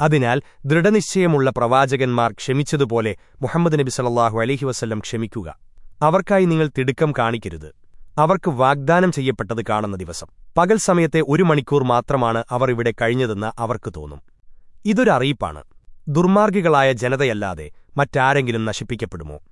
അതിനാൽ ദൃഢനിശ്ചയമുള്ള പ്രവാചകന്മാർ ക്ഷമിച്ചതുപോലെ മുഹമ്മദ് നബി സല്ലാഹു അലഹി വസ്ല്ലം ക്ഷമിക്കുക. അവർക്കായി നിങ്ങൾ തിടുക്കം കാണിക്കരുത്. അവർക്ക് വാഗ്ദാനം ചെയ്യപ്പെട്ടത് കാണുന്ന ദിവസം. പകൽ സമയത്തെ ഒരു മണിക്കൂർ മാത്രമാണ് അവർ ഇവിടെ കഴിഞ്ഞതെന്ന് അവർക്ക് തോന്നും. ഇതൊരറിയിപ്പാണ് ദുർമാർഗികളായ ജനതയല്ലാതെ മറ്റാരെങ്കിലും നശിപ്പിക്കപ്പെടുമോ?